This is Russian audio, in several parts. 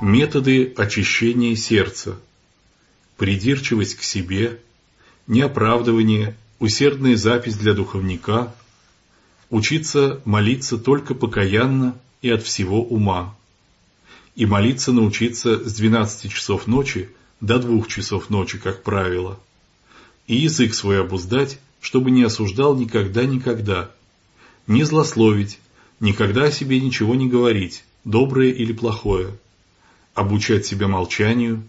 Методы очищения сердца. Придирчивость к себе, неоправдывание, усердная запись для духовника, учиться молиться только покаянно и от всего ума, и молиться научиться с 12 часов ночи до 2 часов ночи, как правило, и язык свой обуздать, чтобы не осуждал никогда-никогда, не злословить, никогда о себе ничего не говорить, доброе или плохое, обучать себя молчанию,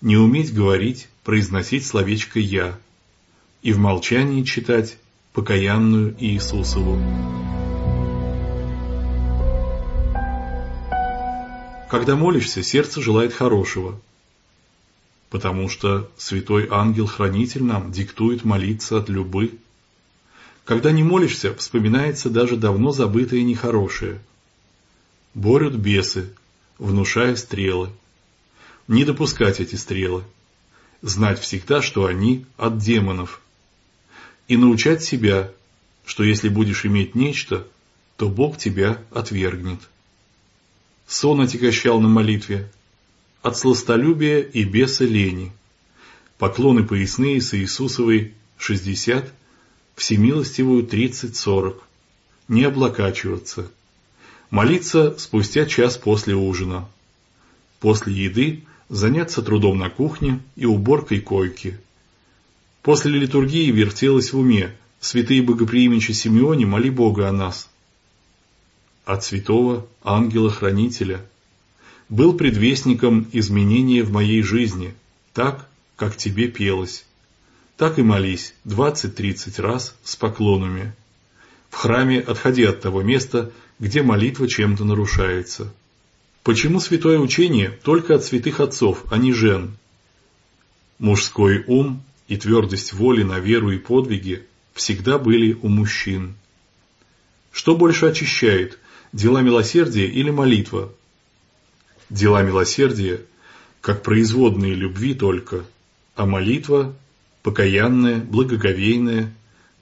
не уметь говорить, произносить словечко «я», и в молчании читать покаянную Иисусову. Когда молишься, сердце желает хорошего, потому что святой ангел-хранитель нам диктует молиться от любы. Когда не молишься, вспоминается даже давно забытое нехорошее. Борют бесы, внушая стрелы. Не допускать эти стрелы. Знать всегда, что они от демонов, и научать себя, что если будешь иметь нечто, то Бог тебя отвергнет. Сон отягощал на молитве, от сластолюбия и беса лени, поклоны поясные с Иисусовой 60, всемилостивую 30-40, не облокачиваться, молиться спустя час после ужина, после еды заняться трудом на кухне и уборкой койки – После литургии вертелось в уме «Святые богоприимничи Симеоне, моли Бога о нас». От святого ангела-хранителя был предвестником изменения в моей жизни, так, как тебе пелось. Так и молись двадцать-тридцать раз с поклонами. В храме отходи от того места, где молитва чем-то нарушается. Почему святое учение только от святых отцов, а не жен? Мужской ум и твердость воли на веру и подвиги всегда были у мужчин. Что больше очищает, дела милосердия или молитва? Дела милосердия, как производные любви только, а молитва – покаянная, благоговейная,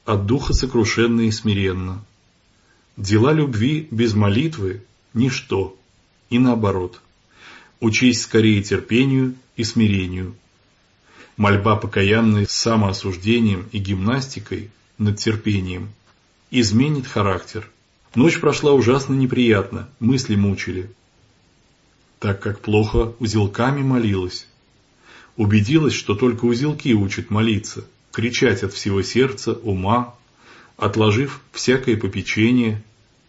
от духа сокрушенная и смиренно. Дела любви без молитвы – ничто, и наоборот. Учись скорее терпению и смирению – Мольба покаянной с самоосуждением и гимнастикой над терпением изменит характер. Ночь прошла ужасно неприятно, мысли мучили. Так как плохо узелками молилась. Убедилась, что только узелки учат молиться, кричать от всего сердца, ума, отложив всякое попечение,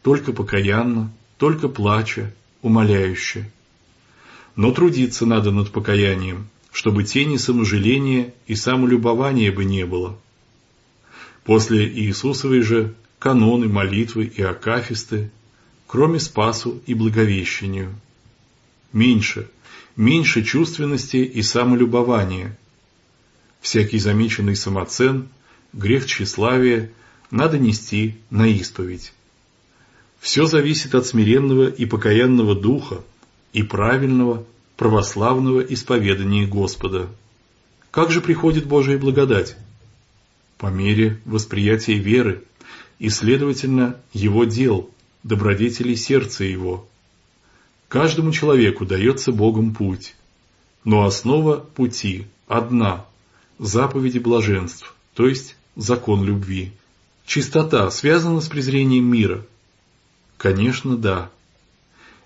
только покаянно, только плача, умоляюще. Но трудиться надо над покаянием, чтобы тени саможаления и самолюбования бы не было. После Иисусовой же каноны, молитвы и акафисты, кроме Спасу и Благовещению. Меньше, меньше чувственности и самолюбования. Всякий замеченный самоцен, грех тщеславия надо нести на исповедь. Все зависит от смиренного и покаянного духа и правильного православного исповедания Господа. Как же приходит Божия благодать? По мере восприятия веры и, следовательно, его дел, добродетелей сердца его. Каждому человеку дается Богом путь, но основа пути одна – заповеди блаженств, то есть закон любви. Чистота связана с презрением мира? Конечно, да.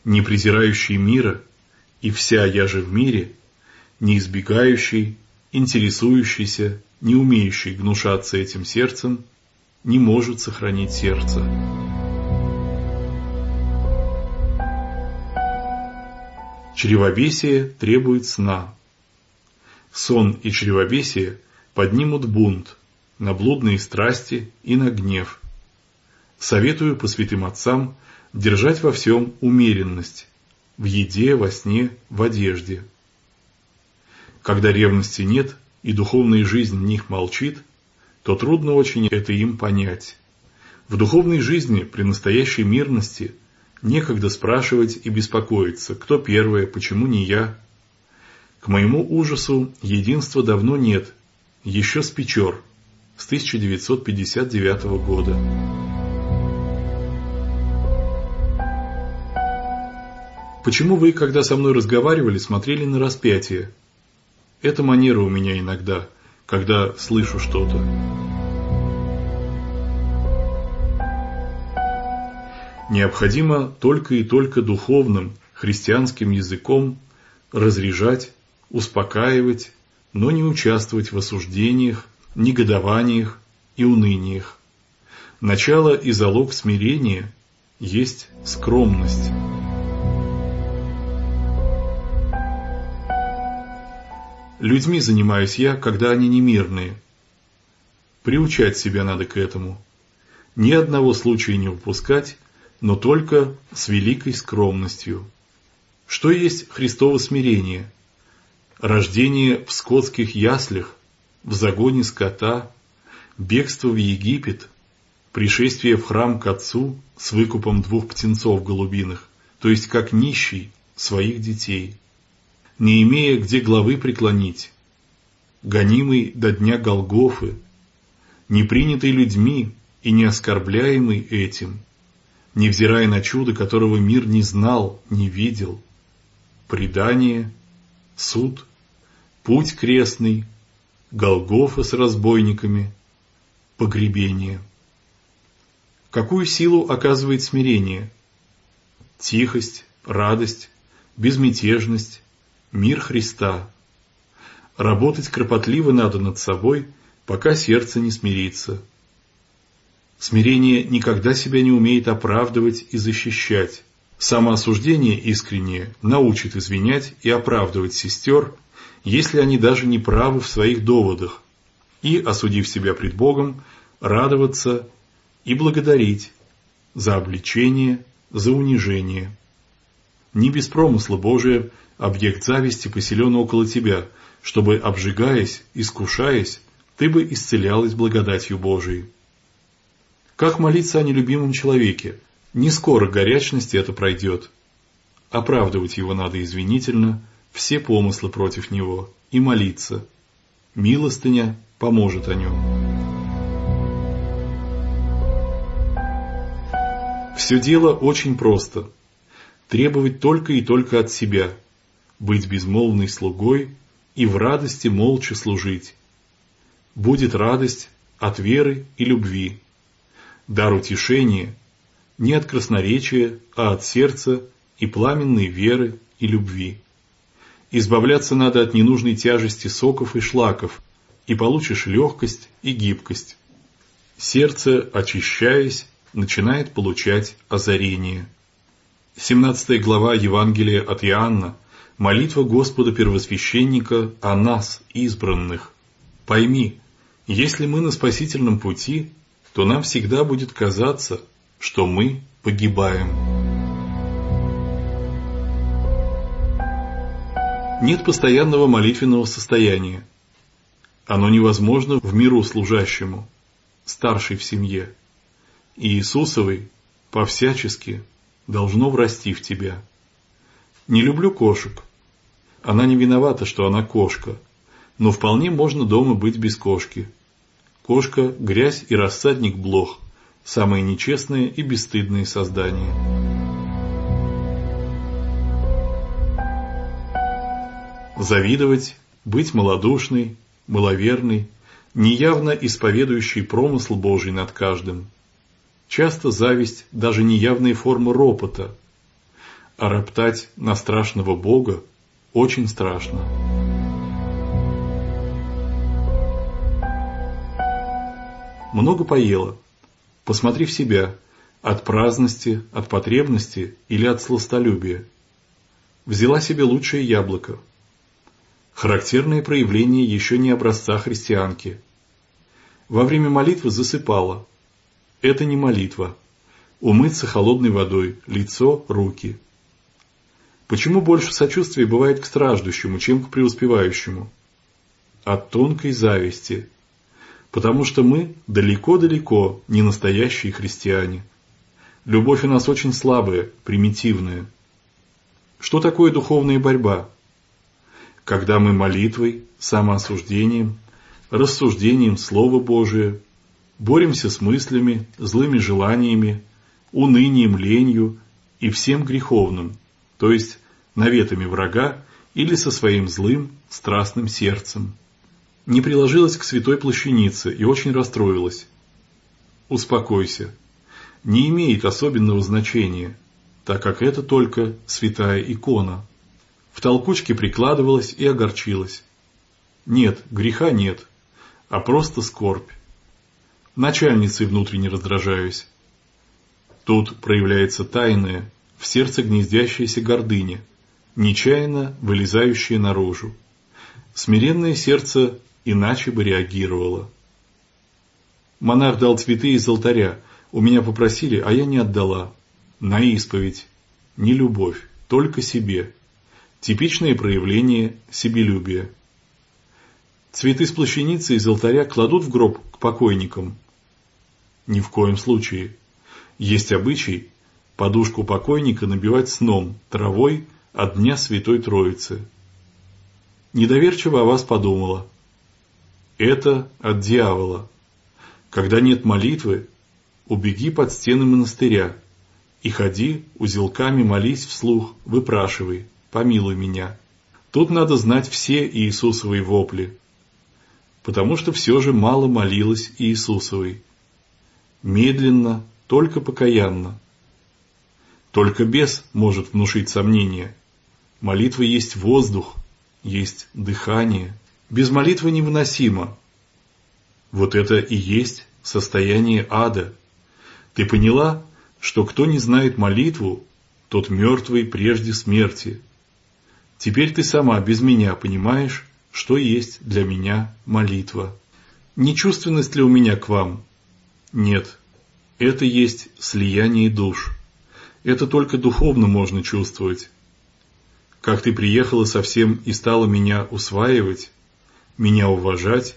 Не презирающий мира и вся я же в мире, не избегающий, интересующийся, не умеющий гнушаться этим сердцем, не может сохранить сердце. Чревовесие требует сна. Сон и чревовесие поднимут бунт на блудные страсти и на гнев. Советую по святым отцам держать во всем умеренность, в еде, во сне, в одежде. Когда ревности нет и духовная жизнь в них молчит, то трудно очень это им понять. В духовной жизни при настоящей мирности некогда спрашивать и беспокоиться, кто первое, почему не я. К моему ужасу единства давно нет, еще с Печор, с 1959 года. Почему вы, когда со мной разговаривали, смотрели на распятие? Это манера у меня иногда, когда слышу что-то. Необходимо только и только духовным, христианским языком разряжать, успокаивать, но не участвовать в осуждениях, негодованиях и уныниях. Начало и залог смирения есть скромность. Людьми занимаюсь я, когда они немирные. Приучать себя надо к этому. Ни одного случая не упускать, но только с великой скромностью. Что есть Христово смирение? Рождение в скотских яслях, в загоне скота, бегство в Египет, пришествие в храм к отцу с выкупом двух птенцов голубиных, то есть как нищий своих детей, не имея где главы преклонить, гонимый до дня Голгофы, не принятый людьми и не оскорбляемый этим, невзирая на чудо, которого мир не знал, не видел, предание, суд, путь крестный, Голгофа с разбойниками, погребение. Какую силу оказывает смирение? Тихость, радость, безмятежность, мир Христа. Работать кропотливо надо над собой, пока сердце не смирится. Смирение никогда себя не умеет оправдывать и защищать. Самоосуждение искреннее научит извинять и оправдывать сестер, если они даже не правы в своих доводах, и, осудив себя пред Богом, радоваться и благодарить за обличение, за унижение. Не без промысла Божия объект зависти поселен около тебя, чтобы, обжигаясь, искушаясь, ты бы исцелялась благодатью Божией. Как молиться о нелюбимом человеке? Не скоро горячности это пройдет. Оправдывать его надо извинительно, все помыслы против него, и молиться. Милостыня поможет о нем. Все дело очень просто. Требовать только и только от себя, быть безмолвной слугой и в радости молча служить. Будет радость от веры и любви, дар утешения не от красноречия, а от сердца и пламенной веры и любви. Избавляться надо от ненужной тяжести соков и шлаков, и получишь легкость и гибкость. Сердце, очищаясь, начинает получать озарение. 17 глава Евангелия от Иоанна. Молитва Господа Первосвященника о нас, избранных. Пойми, если мы на спасительном пути, то нам всегда будет казаться, что мы погибаем. Нет постоянного молитвенного состояния. Оно невозможно в миру служащему, старший в семье. И Иисусовый по-всячески должно врасти в тебя. Не люблю кошек. Она не виновата, что она кошка, но вполне можно дома быть без кошки – Кошка, грязь и рассадник блох – самые нечестные и бесстыдные создания. Завидовать, быть малодушной, маловерной, неявно исповедующий промысл Божий над каждым. Часто зависть – даже неявные формы ропота, а роптать на страшного Бога очень страшно. много поела. Посмотри в себя, от праздности, от потребности или от сластолюбия. Взяла себе лучшее яблоко. Характерное проявление еще не образца христианки. Во время молитвы засыпала. Это не молитва. Умыться холодной водой, лицо, руки. Почему больше сочувствия бывает к страждущему, чем к преуспевающему? От тонкой зависти, потому что мы далеко-далеко не настоящие христиане. Любовь у нас очень слабая, примитивная. Что такое духовная борьба? Когда мы молитвой, самоосуждением, рассуждением Слова Божия, боремся с мыслями, злыми желаниями, унынием, ленью и всем греховным, то есть наветами врага или со своим злым, страстным сердцем. Не приложилась к святой плащанице и очень расстроилась. Успокойся. Не имеет особенного значения, так как это только святая икона. В толкучке прикладывалась и огорчилась. Нет, греха нет, а просто скорбь. Начальницей внутренне раздражаюсь. Тут проявляется тайное, в сердце гнездящаяся гордыня, нечаянно вылезающая наружу. Смиренное сердце иначе бы реагировало. Монах дал цветы из алтаря, у меня попросили, а я не отдала. На исповедь. Не любовь, только себе. Типичное проявление себелюбия. Цветы с плащаницы из алтаря кладут в гроб к покойникам? Ни в коем случае. Есть обычай подушку покойника набивать сном, травой от Дня Святой Троицы. Недоверчиво о вас подумала. Это от дьявола. Когда нет молитвы, убеги под стены монастыря и ходи, узелками молись вслух, выпрашивай, помилуй меня. Тут надо знать все Иисусовые вопли, потому что все же мало молилась Иисусовой. Медленно, только покаянно. Только бес может внушить сомнения. Молитва есть воздух, есть дыхание. Без молитвы невыносимо. Вот это и есть состояние ада. Ты поняла, что кто не знает молитву, тот мертвый прежде смерти. Теперь ты сама без меня понимаешь, что есть для меня молитва. Не чувственность ли у меня к вам? Нет, это есть слияние душ. Это только духовно можно чувствовать. Как ты приехала совсем и стала меня усваивать, меня уважать,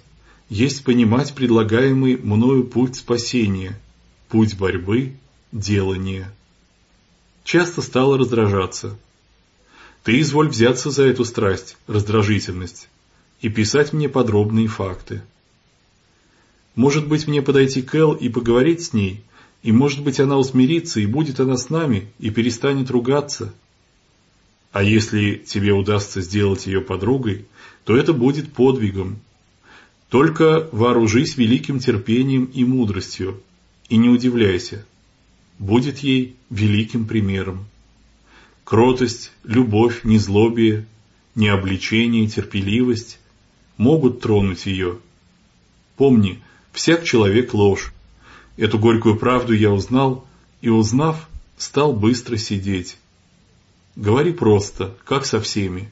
есть понимать предлагаемый мною путь спасения, путь борьбы, делания. Часто стала раздражаться. Ты изволь взяться за эту страсть, раздражительность, и писать мне подробные факты. Может быть, мне подойти к Эл и поговорить с ней, и, может быть, она усмирится, и будет она с нами, и перестанет ругаться. А если тебе удастся сделать ее подругой, то это будет подвигом. Только вооружись великим терпением и мудростью, и не удивляйся. Будет ей великим примером. Кротость, любовь, незлобие, необличение, терпеливость могут тронуть ее. Помни, всяк человек ложь, Эту горькую правду я узнал, и узнав, стал быстро сидеть. Говори просто, как со всеми.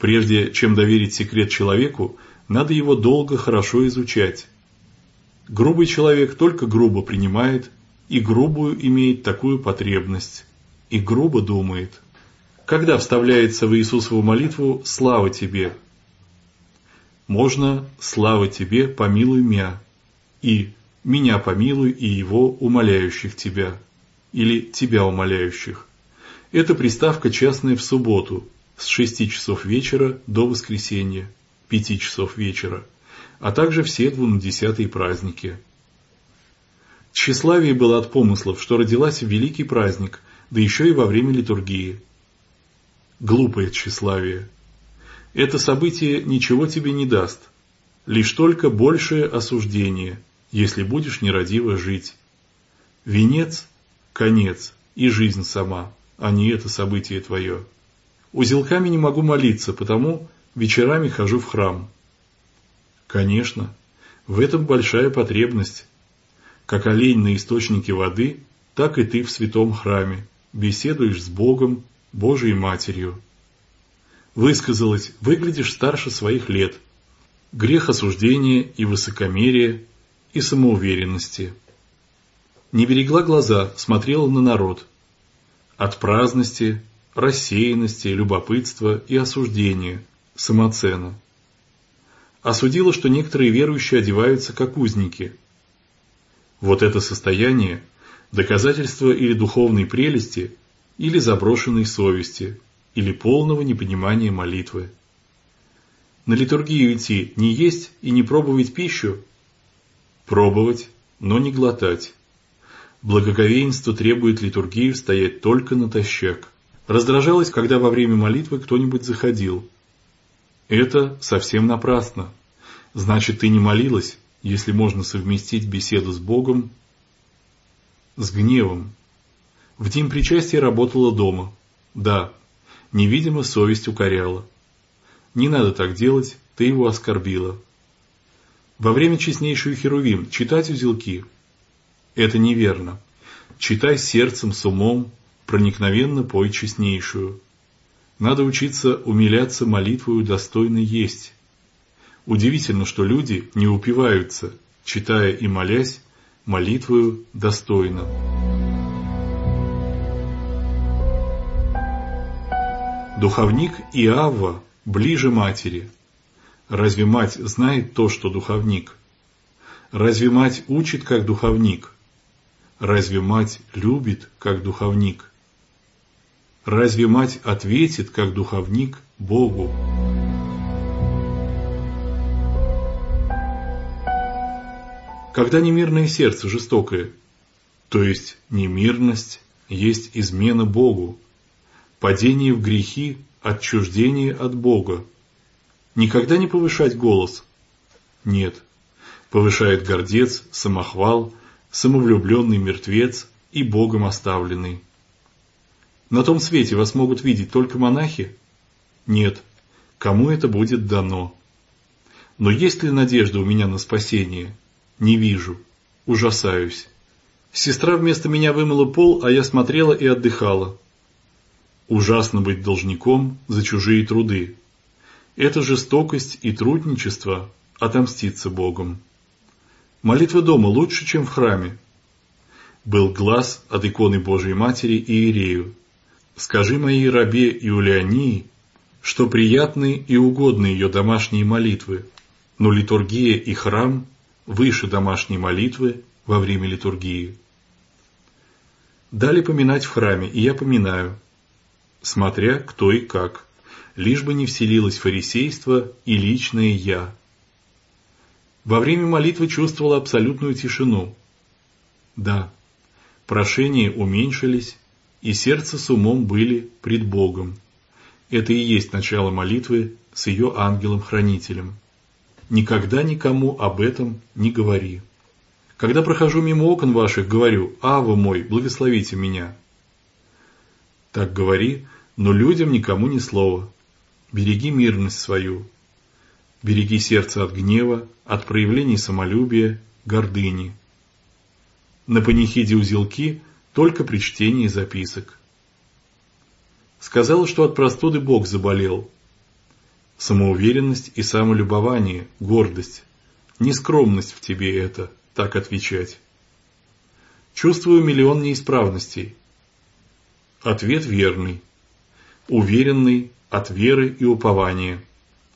Прежде чем доверить секрет человеку, надо его долго хорошо изучать. Грубый человек только грубо принимает, и грубую имеет такую потребность, и грубо думает. Когда вставляется в Иисусову молитву «Слава Тебе», можно «Слава Тебе, помилуй мя» и меня помилуй и его умоляющих тебя, или тебя умоляющих. Это приставка частная в субботу с 6 часов вечера до воскресенья, 5 часов вечера, а также все двунадесятые праздники. Тщеславие было от помыслов, что родилась в великий праздник, да еще и во время литургии. Глупое тщеславие. Это событие ничего тебе не даст, лишь только большее осуждение – если будешь нерадиво жить. Венец – конец и жизнь сама, а не это событие твое. Узелками не могу молиться, потому вечерами хожу в храм. Конечно, в этом большая потребность. Как олень на источнике воды, так и ты в святом храме, беседуешь с Богом, Божией Матерью. Высказалась, выглядишь старше своих лет. Грех осуждения и высокомерия и самоуверенности. Не берегла глаза, смотрела на народ. От праздности, рассеянности, любопытства и осуждения, самоцена. Осудила, что некоторые верующие одеваются как узники. Вот это состояние – доказательство или духовной прелести, или заброшенной совести, или полного непонимания молитвы. На литургию идти не есть и не пробовать пищу Пробовать, но не глотать. Благоговейство требует литургию стоять только натощак. Раздражалась, когда во время молитвы кто-нибудь заходил. Это совсем напрасно. Значит, ты не молилась, если можно совместить беседу с Богом с гневом. В день причастия работала дома. Да, невидимо совесть укоряла. Не надо так делать, ты его оскорбила. Во время честнейшую Херувим читать узелки – это неверно. Читай сердцем, с умом, проникновенно пой честнейшую. Надо учиться умиляться молитвою достойно есть. Удивительно, что люди не упиваются, читая и молясь, молитвою достойно. Духовник и Авва ближе матери. Разве мать знает то, что духовник? Разве мать учит, как духовник? Разве мать любит, как духовник? Разве мать ответит, как духовник, Богу? Когда немирное сердце жестокое, то есть немирность есть измена Богу, падение в грехи, отчуждение от Бога. Никогда не повышать голос? Нет. Повышает гордец, самохвал, самовлюбленный мертвец и Богом оставленный. На том свете вас могут видеть только монахи? Нет. Кому это будет дано? Но есть ли надежда у меня на спасение? Не вижу. Ужасаюсь. Сестра вместо меня вымыла пол, а я смотрела и отдыхала. Ужасно быть должником за чужие труды. Это жестокость и трудничество отомститься Богом. Молитва дома лучше, чем в храме. Был глаз от иконы Божией Матери и Иерею, Скажи моей рабе Иулиании, что приятны и угодны ее домашние молитвы, но литургия и храм выше домашней молитвы во время литургии. Дали поминать в храме, и я поминаю, смотря кто и как, лишь бы не вселилось фарисейство и личное «я». Во время молитвы чувствовала абсолютную тишину. Да, прошения уменьшились, и сердце с умом были пред Богом. Это и есть начало молитвы с ее ангелом-хранителем. Никогда никому об этом не говори. Когда прохожу мимо окон ваших, говорю, «Ава мой, благословите меня». Так говори, но людям никому ни слова. Береги мирность свою. Береги сердце от гнева, от проявлений самолюбия, гордыни. На панихиде узелки только при чтении записок. Сказала, что от простуды Бог заболел. Самоуверенность и самолюбование, гордость. Нескромность в тебе это, так отвечать. Чувствую миллион неисправностей. Ответ верный. Уверенный от веры и упования.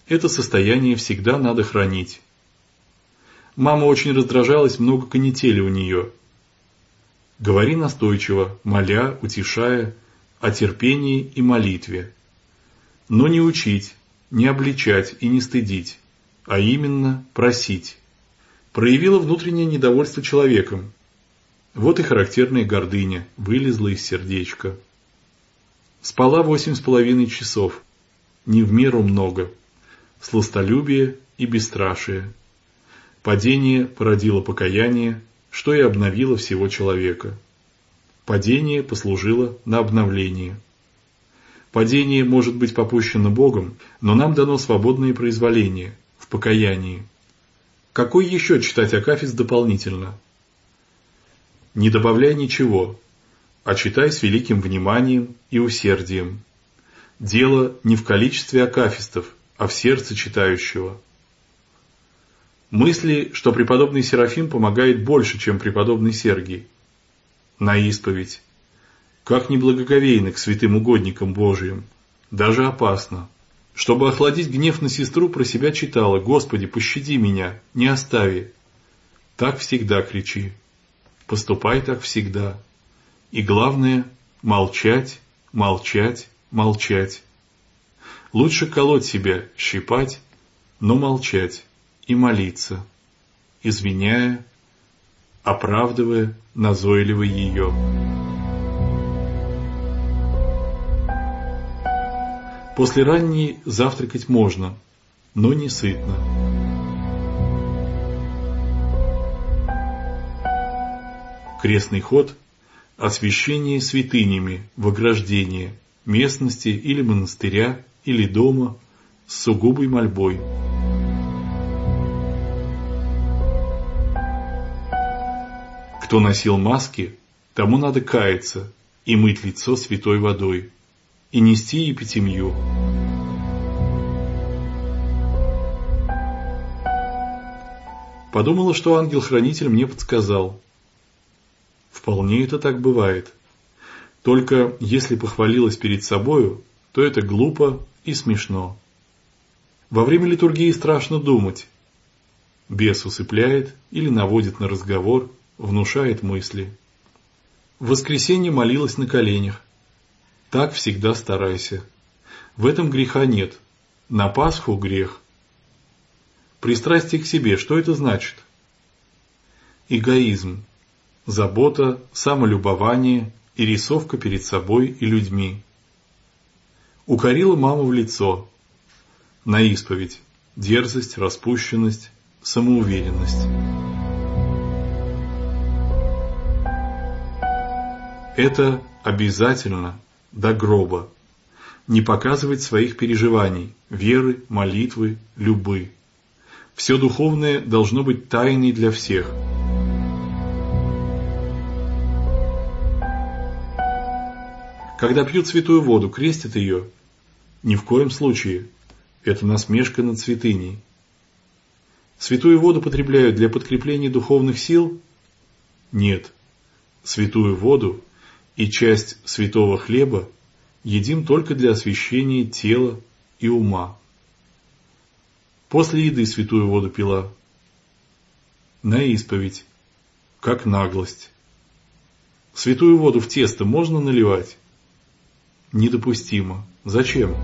Это состояние всегда надо хранить. Мама очень раздражалась, много канители у нее – Говори настойчиво, моля, утешая, о терпении и молитве. Но не учить, не обличать и не стыдить, а именно просить. Проявила внутреннее недовольство человеком. Вот и характерная гордыня вылезла из сердечка. Спала восемь с половиной часов, не в меру много, сластолюбие и бесстрашие. Падение породило покаяние, что и обновило всего человека. Падение послужило на обновление. Падение может быть попущено Богом, но нам дано свободное произволение в покаянии. Какой еще читать Акафист дополнительно? Не добавляй ничего, а читай с великим вниманием и усердием. Дело не в количестве акафистов, а в сердце читающего – Мысли, что преподобный Серафим помогает больше, чем преподобный Сергий. На исповедь. Как неблагоговейно к святым угодникам Божиим. Даже опасно. Чтобы охладить гнев на сестру, про себя читала «Господи, пощади меня, не остави». Так всегда кричи. Поступай так всегда. И главное – молчать, молчать, молчать. Лучше колоть себя, щипать, но молчать и молиться, извиняя, оправдывая назойливо ее. После ранней завтракать можно, но не сытно. Крестный ход – освящение святынями в ограждении местности или монастыря, или дома с сугубой мольбой. Кто носил маски, тому надо каяться и мыть лицо святой водой, и нести епитемью. Подумала, что ангел-хранитель мне подсказал. Вполне это так бывает. Только если похвалилась перед собою, то это глупо и смешно. Во время литургии страшно думать. Бес усыпляет или наводит на разговор, внушает мысли. В воскресенье молилась на коленях. Так всегда старайся. В этом греха нет. На Пасху грех. Пристрастие к себе, что это значит? Эгоизм, забота, самолюбование и рисовка перед собой и людьми. Укорила маму в лицо. На исповедь. Дерзость, распущенность, самоуверенность. Это обязательно до гроба. Не показывать своих переживаний, веры, молитвы, любы. Все духовное должно быть тайной для всех. Когда пьют святую воду, крестят ее? Ни в коем случае. Это насмешка над святыней. Святую воду потребляют для подкрепления духовных сил? Нет. Святую воду и часть святого хлеба едим только для освящения тела и ума. После еды святую воду пила. На исповедь. Как наглость. Святую воду в тесто можно наливать? Недопустимо. Зачем?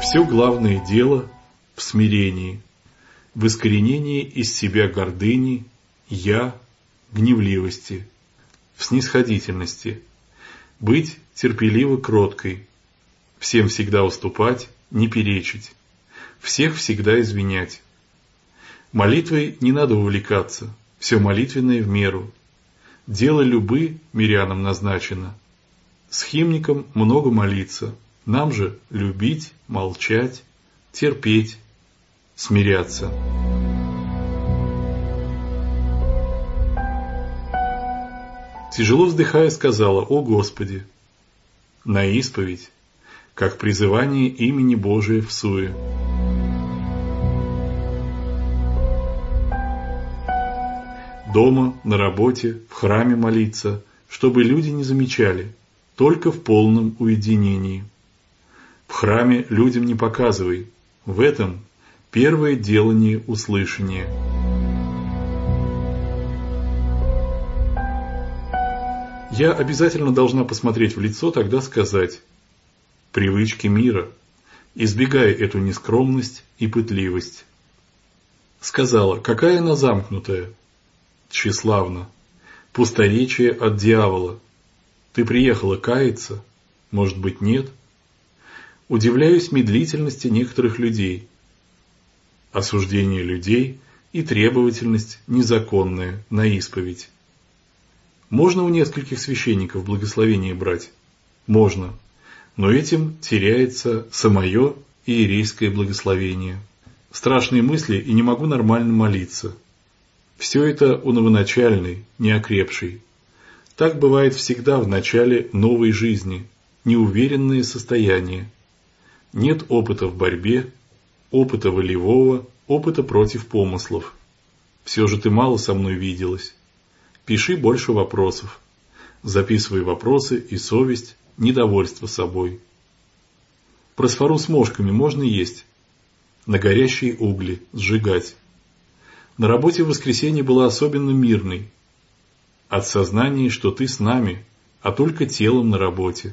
Все главное дело в смирении, в искоренении из себя гордыни, я, гневливости, в снисходительности, быть терпеливо кроткой, всем всегда уступать, не перечить, всех всегда извинять. Молитвой не надо увлекаться, все молитвенное в меру. Дело любы мирянам назначено. С химником много молиться, нам же любить, молчать, терпеть, смиряться. Тяжело вздыхая, сказала, «О Господи!» На исповедь как призывание имени Божия в суе. Дома, на работе, в храме молиться, чтобы люди не замечали, только в полном уединении. В храме людям не показывай, в этом первое делание услышания. Я обязательно должна посмотреть в лицо, тогда сказать привычки мира, избегая эту нескромность и пытливость. Сказала, какая она замкнутая, тщеславна, пусторечие от дьявола. Ты приехала каяться? Может быть, нет? Удивляюсь медлительности некоторых людей. Осуждение людей и требовательность незаконная на исповедь. Можно у нескольких священников благословение брать? Можно но этим теряется самое иерейское благословение. Страшные мысли и не могу нормально молиться. Все это у новоначальной, неокрепшей. Так бывает всегда в начале новой жизни, неуверенные состояния. Нет опыта в борьбе, опыта волевого, опыта против помыслов. Все же ты мало со мной виделась. Пиши больше вопросов. Записывай вопросы и совесть, недовольство собой. Просфору с мошками можно есть, на горящие угли сжигать. На работе в воскресенье была особенно мирной, от сознания, что ты с нами, а только телом на работе.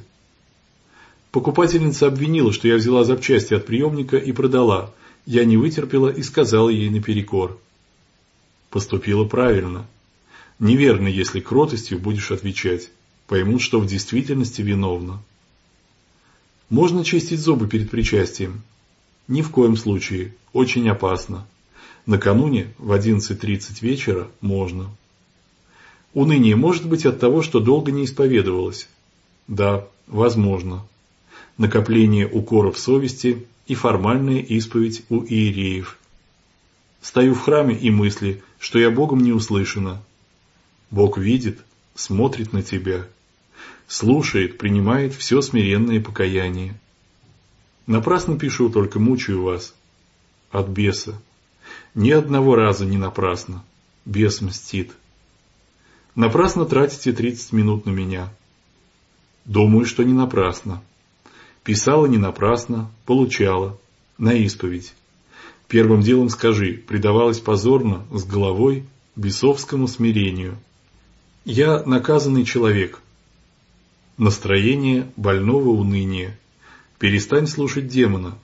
Покупательница обвинила, что я взяла запчасти от приемника и продала. Я не вытерпела и сказала ей наперекор. Поступила правильно. Неверно, если кротостью будешь отвечать поймут, что в действительности виновна. Можно чистить зубы перед причастием? Ни в коем случае, очень опасно. Накануне в 11.30 вечера можно. Уныние может быть от того, что долго не исповедовалось. Да, возможно. Накопление укоров совести и формальная исповедь у иереев. Стою в храме и мысли, что я Богом не услышана. Бог видит, смотрит на тебя, слушает, принимает все смиренное покаяние. Напрасно пишу, только мучаю вас. От беса. Ни одного раза не напрасно. Бес мстит. Напрасно тратите 30 минут на меня. Думаю, что не напрасно. Писала не напрасно, получала. На исповедь. Первым делом скажи, предавалась позорно, с головой, бесовскому смирению. Я наказанный человек. Настроение больного уныния. Перестань слушать демона.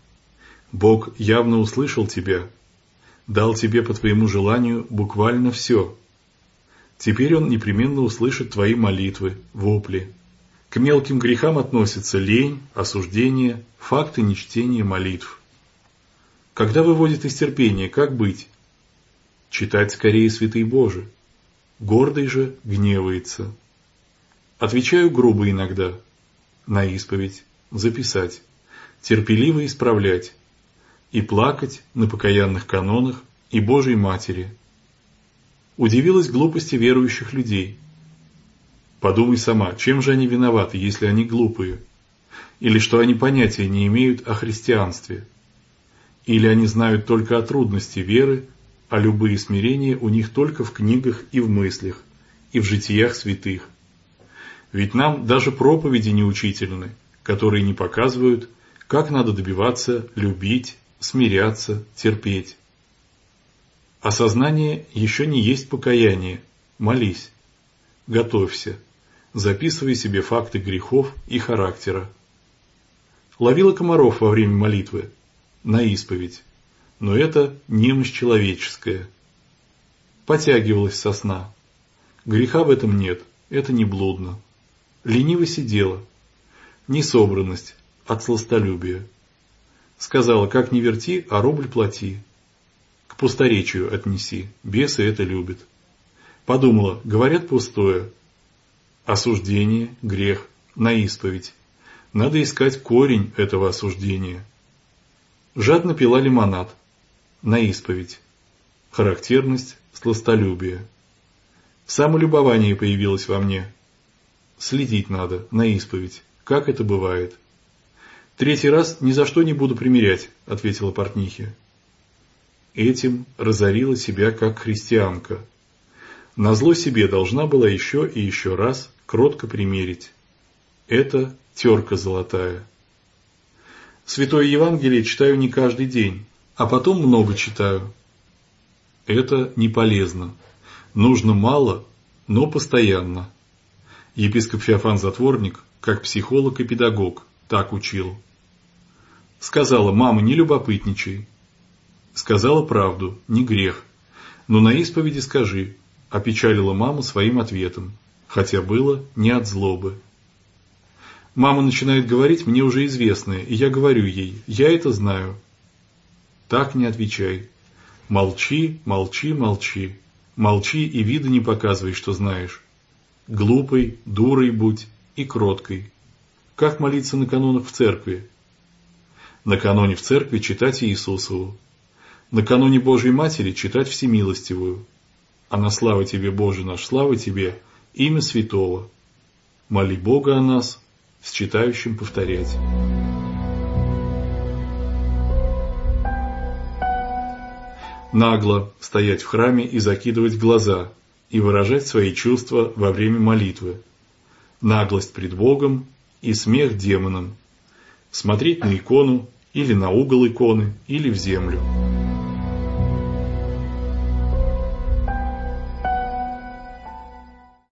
Бог явно услышал тебя, дал тебе по твоему желанию буквально все. Теперь Он непременно услышит твои молитвы, вопли. К мелким грехам относятся лень, осуждение, факты нечтения молитв. Когда выводит из терпения, как быть? Читать скорее святый Божий. Гордый же гневается. Отвечаю грубо иногда. На исповедь. Записать. Терпеливо исправлять. И плакать на покаянных канонах и Божьей Матери. Удивилась глупости верующих людей. Подумай сама, чем же они виноваты, если они глупые? Или что они понятия не имеют о христианстве? Или они знают только о трудности веры, а любые смирения у них только в книгах и в мыслях, и в житиях святых? Ведь нам даже проповеди не учительны, которые не показывают, как надо добиваться любить, смиряться, терпеть. Осознание еще не есть покаяние. Молись. Готовься. Записывай себе факты грехов и характера. Ловила комаров во время молитвы. На исповедь. Но это немощь человеческая. Потягивалась со сна. Греха в этом нет. Это не блудно. Лениво сидела. Несобранность от сластолюбия. Сказала, как не верти, а рубль плати. К пусторечию отнеси, бесы это любят. Подумала, говорят пустое. Осуждение, грех, на исповедь. Надо искать корень этого осуждения. Жадно пила лимонад. На исповедь. Характерность, сластолюбие. Самолюбование появилось во мне. Следить надо, на исповедь. Как это бывает? Третий раз ни за что не буду примерять, ответила портнихи. Этим разорила себя как христианка. Назло себе должна была еще и еще раз кротко примерить. Это терка золотая. Святое Евангелие читаю не каждый день, а потом много читаю. Это не полезно. Нужно мало, но постоянно. Епископ Феофан Затворник, как психолог и педагог, так учил. Сказала, мама, не любопытничай. Сказала правду, не грех. Но на исповеди скажи, опечалила маму своим ответом, хотя было не от злобы. Мама начинает говорить мне уже известное, и я говорю ей, я это знаю. Так не отвечай. Молчи, молчи, молчи. Молчи и вида не показывай, что знаешь глупой, дурой будь и кроткой. Как молиться на канонах в церкви? Накануне в церкви читать Иисусову. Накануне Божьей Матери читать Всемилостивую. А на слава Тебе, Боже наш, слава Тебе, имя святого. Моли Бога о нас, с читающим повторять. Нагло стоять в храме и закидывать глаза, и выражать свои чувства во время молитвы. Наглость пред Богом и смех демонам. Смотреть на икону или на угол иконы или в землю.